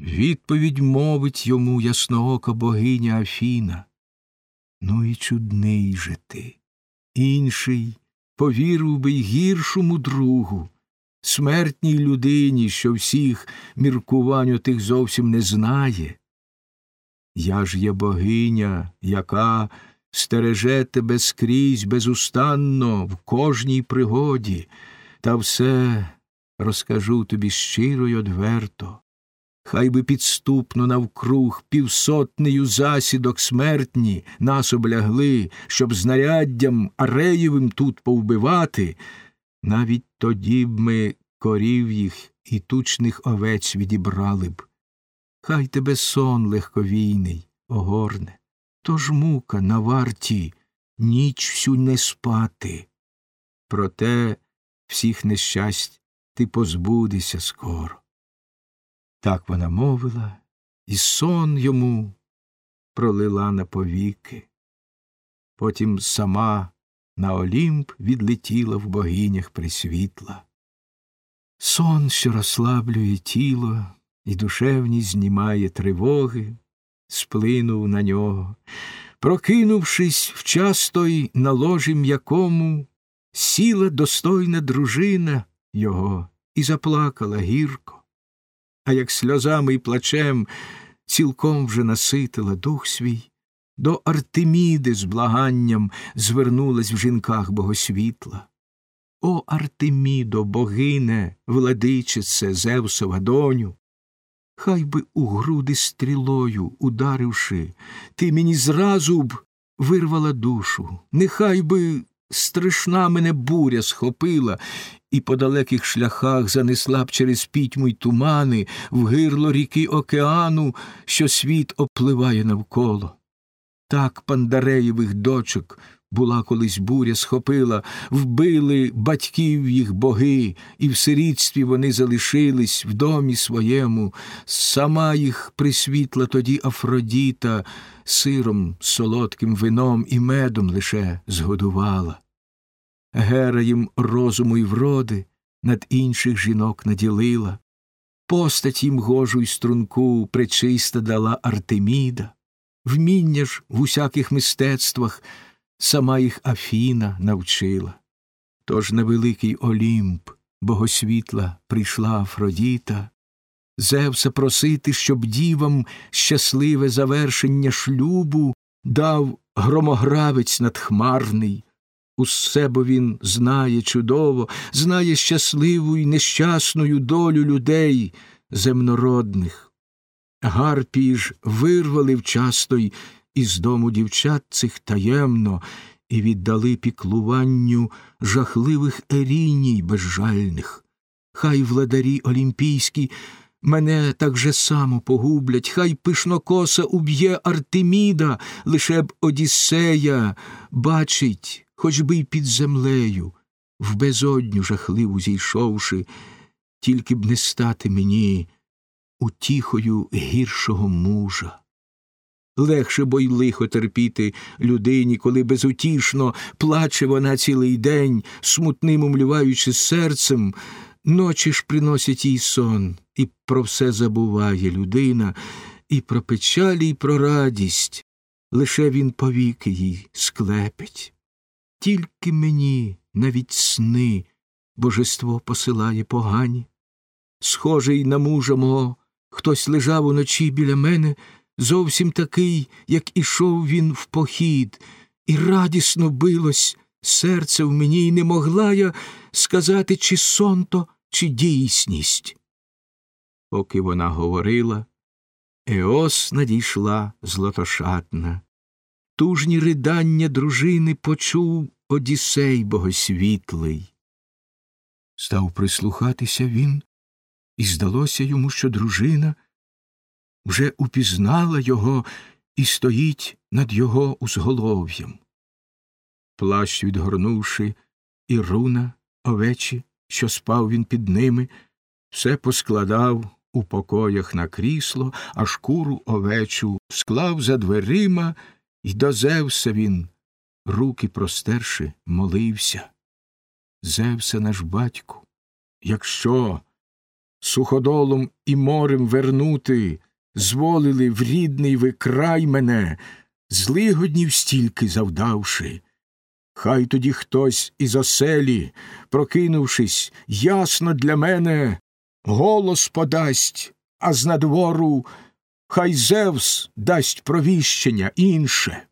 Відповідь мовить йому ясноока богиня Афіна. Ну і чудний же ти. Інший повірив би й гіршому другу, смертній людині, що всіх міркувань тих зовсім не знає. Я ж є богиня, яка стереже тебе скрізь безустанно в кожній пригоді, та все розкажу тобі щиро й одверто. Хай би підступно навкруг півсотнею засідок смертні нас облягли, щоб знаряддям ареєвим тут повбивати, навіть тоді б ми корів їх і тучних овець відібрали б. Хай тебе сон легковійний огорне, тож мука на варті ніч всю не спати. Проте всіх нещасть ти позбудешся скоро. Так вона мовила, і сон йому пролила на повіки. Потім сама на Олімп відлетіла в богинях присвітла. Сон, що розслаблює тіло і душевні знімає тривоги, сплинув на нього. Прокинувшись вчасно й на ложі м'якому, сіла достойна дружина його і заплакала гірко, а як сльозами й плачем цілком вже наситила дух свій, до Артеміди з благанням звернулась в жінках богосвітла. О, Артемідо, богине, владичице, Зевсова доню, хай би у груди стрілою, ударивши, ти мені зразу б вирвала душу, нехай би страшна мене буря схопила і по далеких шляхах занесла б через пітьму й тумани в гирло ріки океану, що світ опливає навколо. Так пандареєвих дочок була колись буря схопила, вбили батьків їх боги, і в сирітстві вони залишились в домі своєму, сама їх присвітла тоді Афродіта, сиром, солодким вином і медом лише згодувала. Гера їм розуму й вроди над інших жінок наділила, постать їм гожу й струнку пречиста дала Артеміда, вміння ж в усяких мистецтвах сама їх Афіна навчила. Тож на великий Олімп богосвітла прийшла Афродіта, Зевса просити, щоб дівам щасливе завершення шлюбу дав громогравець надхмарний. Усе бо він знає чудово, знає щасливу й нещасною долю людей земнородних. Гарпії ж вирвали вчасно й із дому дівчат цих таємно і віддали піклуванню жахливих еріній безжальних. Хай владарі олімпійські мене так же само погублять, хай пишнокоса уб'є Артеміда, лише б Одіссея бачить, хоч би й під землею, в безодню жахливу зійшовши, тільки б не стати мені утіхою гіршого мужа. Легше бо й лихо терпіти людині, коли безутішно плаче вона цілий день, смутним умліваючи серцем, ночі ж приносять їй сон, і про все забуває людина, і про печалі, і про радість, лише він повіки їй склепить. Тільки мені навіть сни божество посилає погані. Схожий на мужа мого, хтось лежав уночі біля мене, зовсім такий, як ішов він в похід, і радісно билось серце в мені, і не могла я сказати, чи сон то, чи дійсність. Поки вона говорила, Еос надійшла злотошатна. Тужні ридання дружини почув Одісей богосвітлий. Став прислухатися він, і здалося йому, що дружина вже упізнала його і стоїть над його узголов'ям. Плащ відгорнувши, і руна овечі, що спав він під ними, все поскладав у покоях на крісло, а шкуру овечу склав за дверима, і до Зевса він, руки простерши, молився. Зевса наш батьку, якщо суходолом і морем вернути, зволили в рідний ви край мене, злигоднів стільки завдавши. Хай тоді хтось із оселі, прокинувшись, ясно для мене, голос подасть, а з надвору хай Зевс дасть провіщення інше.